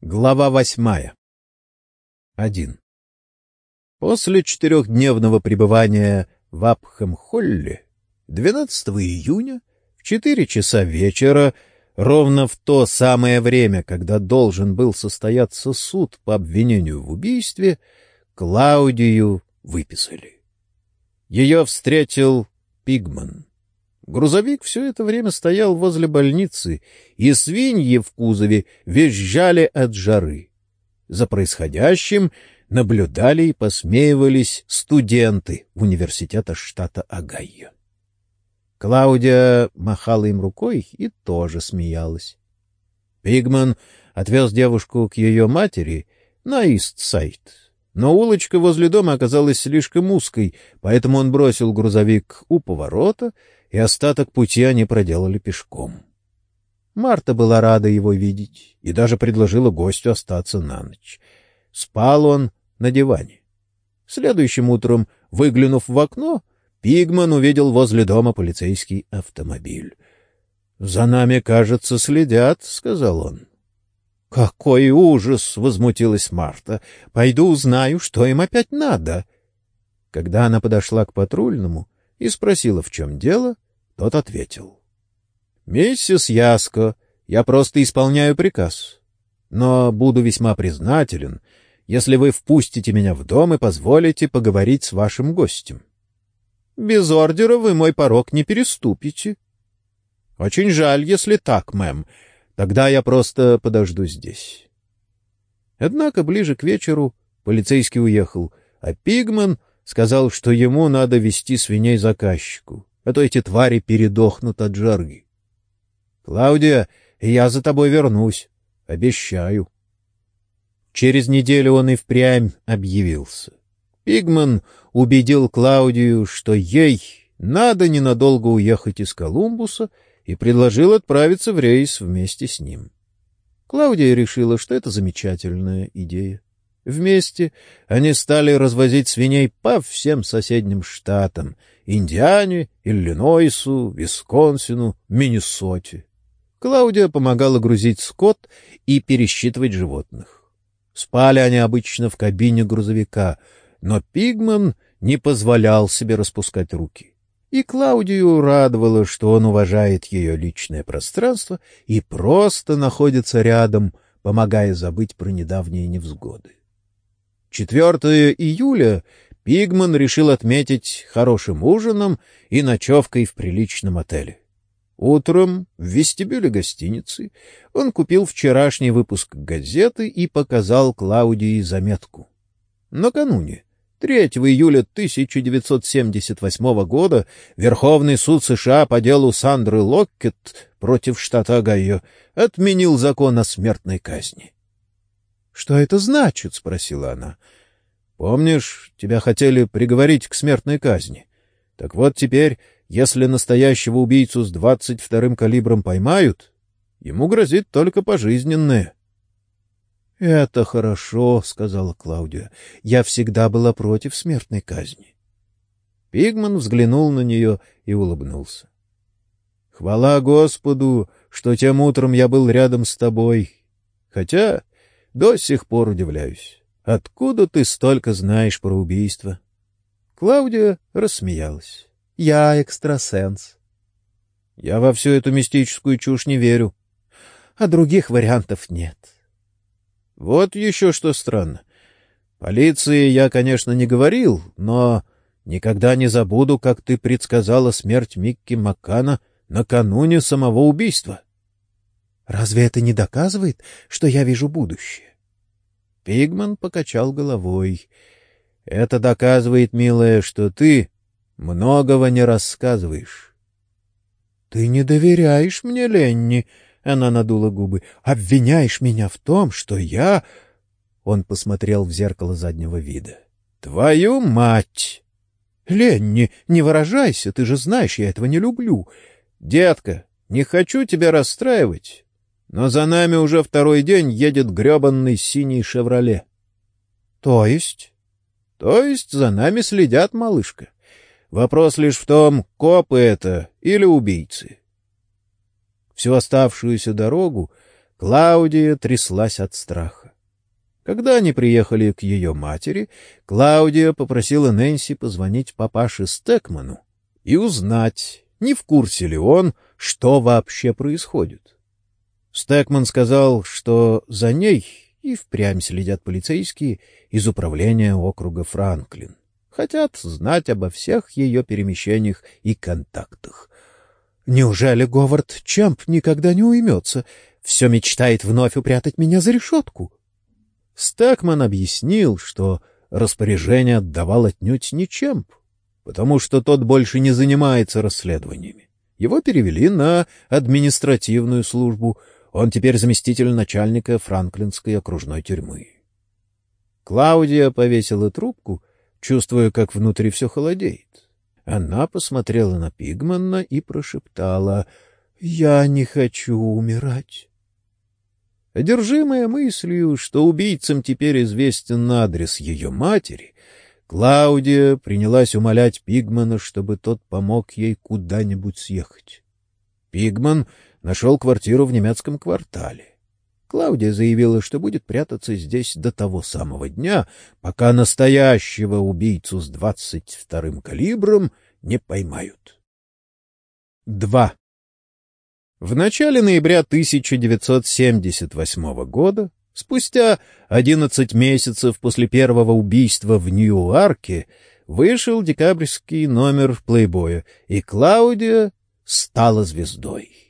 Глава восьмая. Один. После четырехдневного пребывания в Апхэм-Холле 12 июня в четыре часа вечера, ровно в то самое время, когда должен был состояться суд по обвинению в убийстве, Клаудию выписали. Ее встретил Пигман. Грузовик все это время стоял возле больницы, и свиньи в кузове визжали от жары. За происходящим наблюдали и посмеивались студенты университета штата Огайо. Клаудия махала им рукой и тоже смеялась. Пигман отвез девушку к ее матери на Ист-Сайд, но улочка возле дома оказалась слишком узкой, поэтому он бросил грузовик у поворота — и остаток пути они проделали пешком. Марта была рада его видеть и даже предложила гостю остаться на ночь. Спал он на диване. Следующим утром, выглянув в окно, Пигман увидел возле дома полицейский автомобиль. — За нами, кажется, следят, — сказал он. — Какой ужас! — возмутилась Марта. — Пойду узнаю, что им опять надо. Когда она подошла к патрульному, и спросила, в чем дело, тот ответил. — Миссис Яско, я просто исполняю приказ. Но буду весьма признателен, если вы впустите меня в дом и позволите поговорить с вашим гостем. — Без ордера вы мой порог не переступите. — Очень жаль, если так, мэм. Тогда я просто подожду здесь. Однако ближе к вечеру полицейский уехал, а Пигман Сказал, что ему надо вести свиней заказчику, а то эти твари передохнут от жарги. — Клаудия, я за тобой вернусь. Обещаю. Через неделю он и впрямь объявился. Пигман убедил Клаудию, что ей надо ненадолго уехать из Колумбуса, и предложил отправиться в рейс вместе с ним. Клаудия решила, что это замечательная идея. Вместе они стали развозить свиней по всем соседним штатам — Индиане, Иллинойсу, Висконсину, Миннесоте. Клаудия помогала грузить скот и пересчитывать животных. Спали они обычно в кабине грузовика, но Пигман не позволял себе распускать руки. И Клаудию радовало, что он уважает ее личное пространство и просто находится рядом, помогая забыть про недавние невзгоды. 4 июля Пигман решил отметить хорошим ужином и ночевкой в приличном отеле. Утром в вестибюле гостиницы он купил вчерашний выпуск газеты и показал Клаудии заметку. Накануне, 3 июля 1978 года, Верховный суд США по делу Сандры Локкет против штата Огайо отменил закон о смертной казни. Что это значит? — спросила она. — Помнишь, тебя хотели приговорить к смертной казни? Так вот теперь, если настоящего убийцу с двадцать вторым калибром поймают, ему грозит только пожизненное. — Это хорошо, — сказала Клаудия. — Я всегда была против смертной казни. Пигман взглянул на нее и улыбнулся. — Хвала Господу, что тем утром я был рядом с тобой. Хотя до сих пор удивляюсь. Откуда ты столько знаешь про убийство? Клаудия рассмеялась. — Я экстрасенс. — Я во всю эту мистическую чушь не верю. А других вариантов нет. — Вот еще что странно. Полиции я, конечно, не говорил, но никогда не забуду, как ты предсказала смерть Микки Маккана накануне самого убийства. — Разве это не доказывает, что я вижу будущее? Пигман покачал головой. — Это доказывает, милая, что ты многого не рассказываешь. — Ты не доверяешь мне, Ленни, — она надула губы. — Обвиняешь меня в том, что я... Он посмотрел в зеркало заднего вида. — Твою мать! — Ленни, не выражайся, ты же знаешь, я этого не люблю. — Детка, не хочу тебя расстраивать, но за нами уже второй день едет гребанный синий «Шевроле». — То есть? — То есть за нами следят, малышка. Вопрос лишь в том, копы это или убийцы. Всю оставшуюся дорогу Клаудия тряслась от страха. Когда они приехали к ее матери, Клаудия попросила Нэнси позвонить папаше Стекману и узнать, не в курсе ли он, что вообще происходит. Стекман сказал, что за ней и впрямь следят полицейские из управления округа Франклин. Хотят знать обо всех ее перемещениях и контактах. Неужели Говард Чамп никогда не уймется? Все мечтает вновь упрятать меня за решетку. Стекман объяснил, что распоряжение отдавал отнюдь не Чемп, потому что тот больше не занимается расследованиями. Его перевели на административную службу. Он теперь заместитель начальника Франклинской окружной тюрьмы. Клаудия повесила трубку, чувствуя, как внутри все холодеет. Она посмотрела на Пигмана и прошептала «Я не хочу умирать». Одержимая мыслью, что убийцам теперь известен адрес ее матери, Клаудия принялась умолять Пигмана, чтобы тот помог ей куда-нибудь съехать. Пигман нашел квартиру в немецком квартале. Клаудия заявила, что будет прятаться здесь до того самого дня, пока настоящего убийцу с двадцать вторым калибром не поймают. 2. В начале ноября 1978 года, спустя 11 месяцев после первого убийства в Нью-Арке, вышел декабрьский номер «Плейбоя», и Клаудия стала звездой.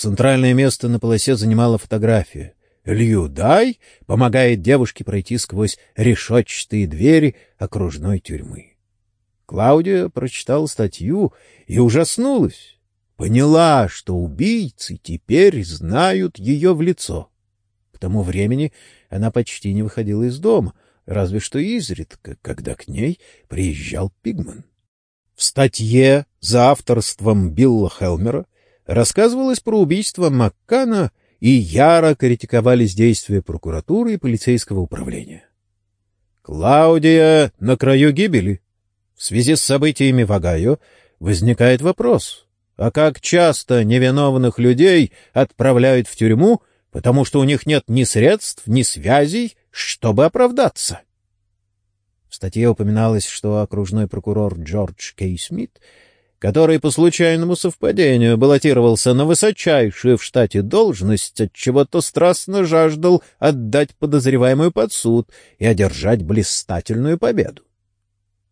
Центральное место на полосе занимала фотография. Лью Дай помогает девушке пройти сквозь решетчатые двери окружной тюрьмы. Клаудия прочитала статью и ужаснулась поняла, что убийцы теперь знают ее в лицо. К тому времени она почти не выходила из дома, разве что изредка, когда к ней приезжал Пигман. В статье за авторством Билла Хелмера рассказывалось про убийство Маккана и яро критиковались действия прокуратуры и полицейского управления. Клаудия на краю гибели. В связи с событиями в Огайо возникает вопрос, а как часто невиновных людей отправляют в тюрьму, потому что у них нет ни средств, ни связей, чтобы оправдаться. В статье упоминалось, что окружной прокурор Джордж Кей Смит, который по случайному совпадению баллотировался на высочайшую в штате должность, от чего то страстно жаждал отдать подозреваемую под суд и одержать блистательную победу.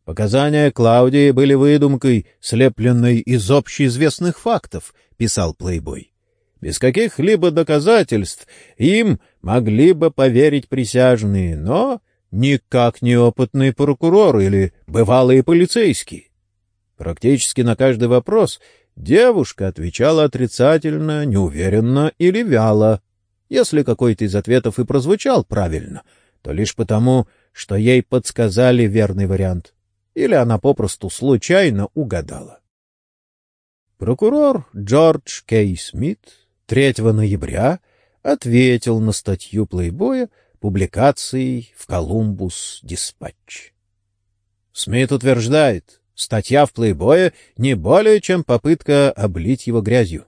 Показания Клаудии были выдумкой, слепленной из общеизвестных фактов, писал Плейбой. Без каких-либо доказательств им могли бы поверить присяжные, но никак не опытный прокурор или бывалые полицейские. Практически на каждый вопрос девушка отвечала отрицательно, неуверенно или вяло. Если какой-то из ответов и прозвучал правильно, то лишь потому, что ей подсказали верный вариант или она попросту случайно угадала. Прокурор Джордж Кей Смит 3 ноября ответил на статью «Плейбоя» публикацией в «Колумбус Диспатч». Смит утверждает, статья в «Плейбое» не более чем попытка облить его грязью.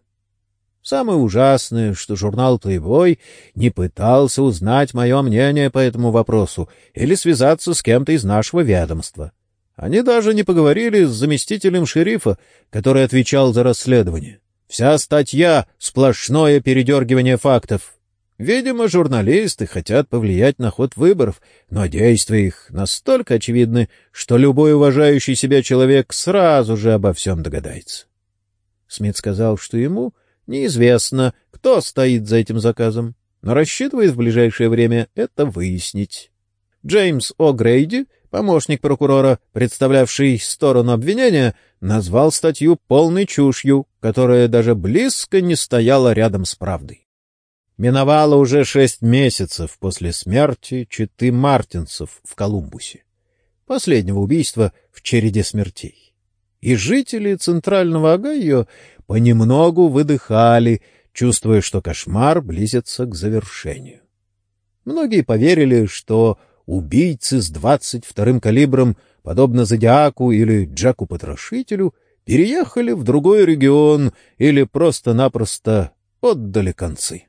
Самое ужасное, что журнал «Плейбой» не пытался узнать мое мнение по этому вопросу или связаться с кем-то из нашего ведомства. Они даже не поговорили с заместителем шерифа, который отвечал за расследование. Вся статья — сплошное передергивание фактов. Видимо, журналисты хотят повлиять на ход выборов, но действия их настолько очевидны, что любой уважающий себя человек сразу же обо всем догадается. Смит сказал, что ему неизвестно, кто стоит за этим заказом, но рассчитывает в ближайшее время это выяснить. Джеймс О'Грейди — Помощник прокурора, представлявший сторону обвинения, назвал статью полной чушью, которая даже близко не стояла рядом с правдой. Миновало уже шесть месяцев после смерти Читы Мартинсов в Колумбусе, последнего убийства в череде смертей. И жители Центрального Огайо понемногу выдыхали, чувствуя, что кошмар близится к завершению. Многие поверили, что убийцы с двадцать вторым калибром, подобно Зодиаку или Джеку-потрошителю, переехали в другой регион или просто-напросто отдали концы.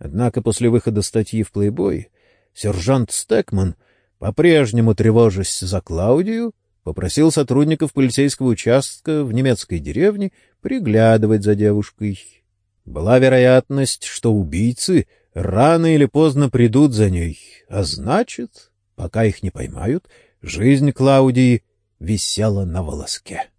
Однако после выхода статьи в «Плейбой» сержант Стекман, по-прежнему тревожась за Клаудию, попросил сотрудников полицейского участка в немецкой деревне приглядывать за девушкой. Была вероятность, что убийцы рано или поздно придут за ней, а значит, пока их не поймают, жизнь Клаудии висела на волоске.